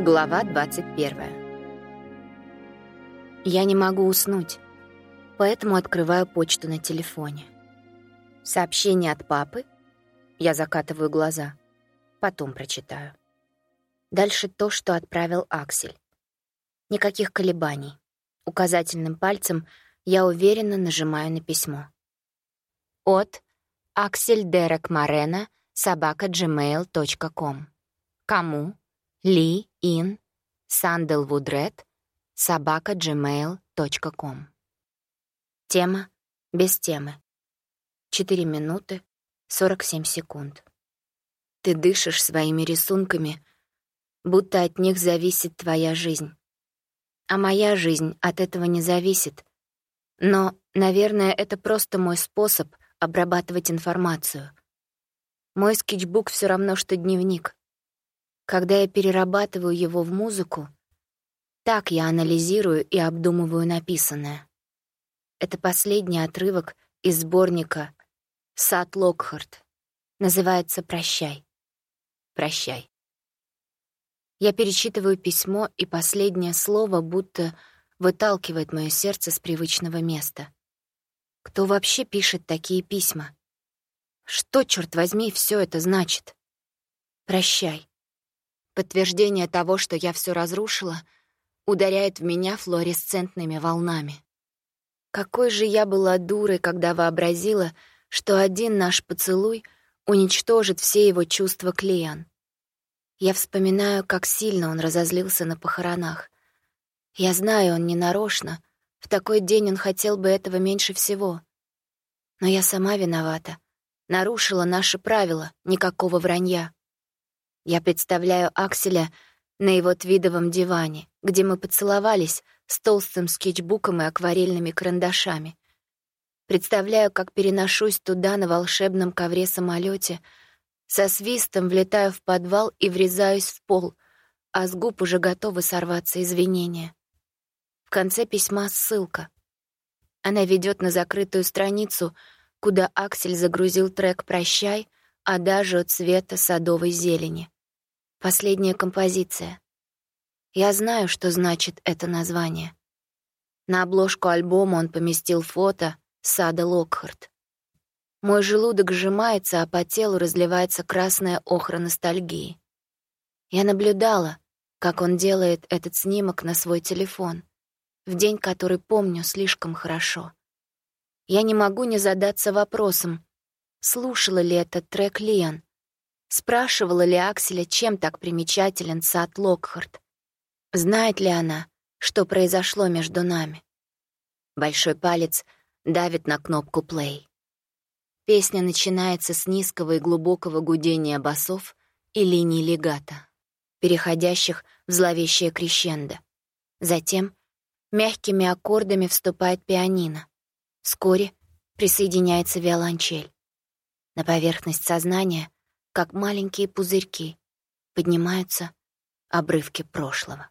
Глава 21. Я не могу уснуть, поэтому открываю почту на телефоне. Сообщение от папы. Я закатываю глаза. Потом прочитаю. Дальше то, что отправил Аксель. Никаких колебаний. Указательным пальцем я уверенно нажимаю на письмо. От Аксель Дерек Марена, собака gmail.com. Кому? Ли Ин Санделвудред собака gmail.com. Тема без темы. 4 минуты 47 секунд. Ты дышишь своими рисунками, будто от них зависит твоя жизнь. А моя жизнь от этого не зависит. Но, наверное, это просто мой способ обрабатывать информацию. Мой скетчбук все равно, что дневник. Когда я перерабатываю его в музыку, так я анализирую и обдумываю написанное. Это последний отрывок из сборника «Сад Локхарт». Называется «Прощай». «Прощай». Я перечитываю письмо, и последнее слово будто выталкивает мое сердце с привычного места. Кто вообще пишет такие письма? Что, черт возьми, все это значит? Прощай. Подтверждение того, что я все разрушила, ударяет в меня флуоресцентными волнами. Какой же я была дурой, когда вообразила, что один наш поцелуй уничтожит все его чувства к Лиан. Я вспоминаю, как сильно он разозлился на похоронах. Я знаю, он не нарочно. В такой день он хотел бы этого меньше всего. Но я сама виновата. Нарушила наши правила, никакого вранья. Я представляю Акселя на его твидовом диване, где мы поцеловались с толстым скетчбуком и акварельными карандашами. Представляю, как переношусь туда на волшебном ковре самолете, со свистом влетаю в подвал и врезаюсь в пол, а с губ уже готовы сорваться извинения. В конце письма ссылка. Она ведет на закрытую страницу, куда Аксель загрузил трек «Прощай», а даже от цвета садовой зелени. Последняя композиция. Я знаю, что значит это название. На обложку альбома он поместил фото сада Локхарт. Мой желудок сжимается, а по телу разливается красная охра ностальгии. Я наблюдала, как он делает этот снимок на свой телефон, в день, который помню слишком хорошо. Я не могу не задаться вопросом, слушала ли этот трек Лиан, Спрашивала ли Акселя, чем так примечателен сад Локхарт? Знает ли она, что произошло между нами? Большой палец давит на кнопку «плей». Песня начинается с низкого и глубокого гудения басов и линий легата, переходящих в зловещее крещендо. Затем мягкими аккордами вступает пианино. Вскоре присоединяется виолончель. На поверхность сознания как маленькие пузырьки, поднимаются обрывки прошлого.